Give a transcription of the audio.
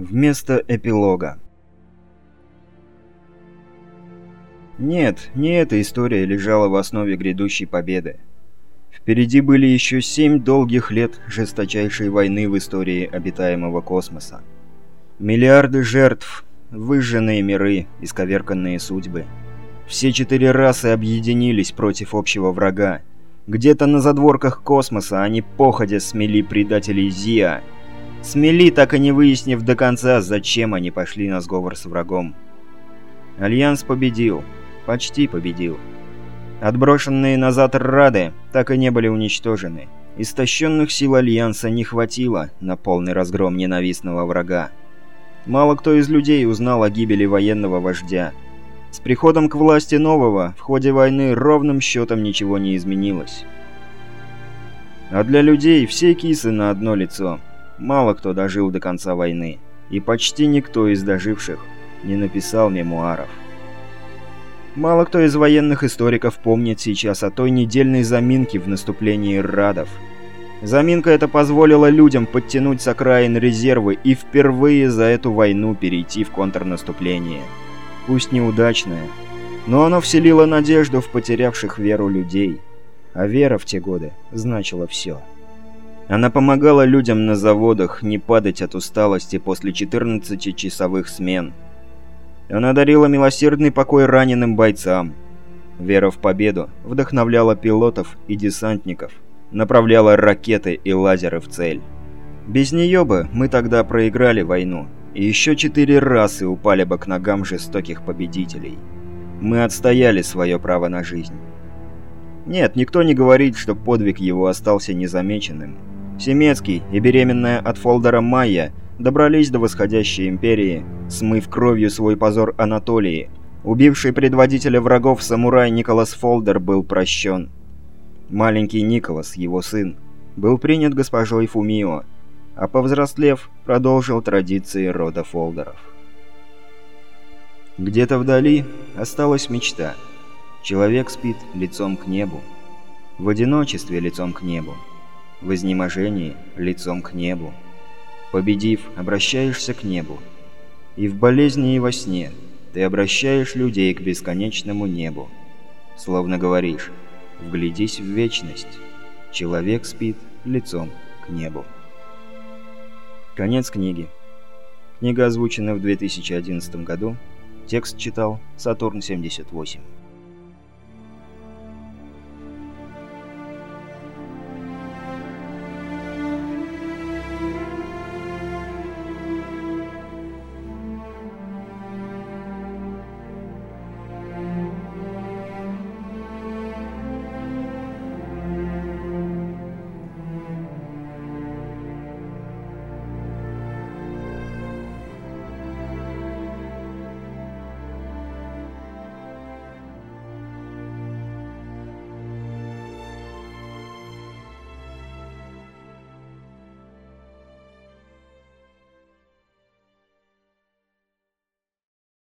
Вместо эпилога. Нет, не эта история лежала в основе грядущей победы. Впереди были еще семь долгих лет жесточайшей войны в истории обитаемого космоса. Миллиарды жертв, выжженные миры, исковерканные судьбы. Все четыре расы объединились против общего врага. Где-то на задворках космоса они походя смели предателей Зиа – Смели, так и не выяснив до конца, зачем они пошли на сговор с врагом. Альянс победил. Почти победил. Отброшенные назад Рады так и не были уничтожены. Истощенных сил Альянса не хватило на полный разгром ненавистного врага. Мало кто из людей узнал о гибели военного вождя. С приходом к власти нового в ходе войны ровным счетом ничего не изменилось. А для людей все кисы на одно лицо – Мало кто дожил до конца войны, и почти никто из доживших не написал мемуаров. Мало кто из военных историков помнит сейчас о той недельной заминке в наступлении Радов. Заминка эта позволила людям подтянуть с окраин резервы и впервые за эту войну перейти в контрнаступление. Пусть неудачное, но оно вселило надежду в потерявших веру людей. А вера в те годы значила все. Она помогала людям на заводах не падать от усталости после 14-часовых смен. Она дарила милосердный покой раненым бойцам. Вера в победу вдохновляла пилотов и десантников, направляла ракеты и лазеры в цель. Без нее бы мы тогда проиграли войну, и еще четыре расы упали бы к ногам жестоких победителей. Мы отстояли свое право на жизнь. Нет, никто не говорит, что подвиг его остался незамеченным. Семецкий и беременная от Фолдера Майя добрались до восходящей империи, смыв кровью свой позор Анатолии. Убивший предводителя врагов самурай Николас Фолдер был прощен. Маленький Николас, его сын, был принят госпожой Фумио, а повзрослев, продолжил традиции рода Фолдеров. Где-то вдали осталась мечта. Человек спит лицом к небу. В одиночестве лицом к небу в изнеможении лицом к небу. Победив, обращаешься к небу. И в болезни, и во сне ты обращаешь людей к бесконечному небу. Словно говоришь «Вглядись в вечность». Человек спит лицом к небу. Конец книги. Книга озвучена в 2011 году. Текст читал Сатурн 78.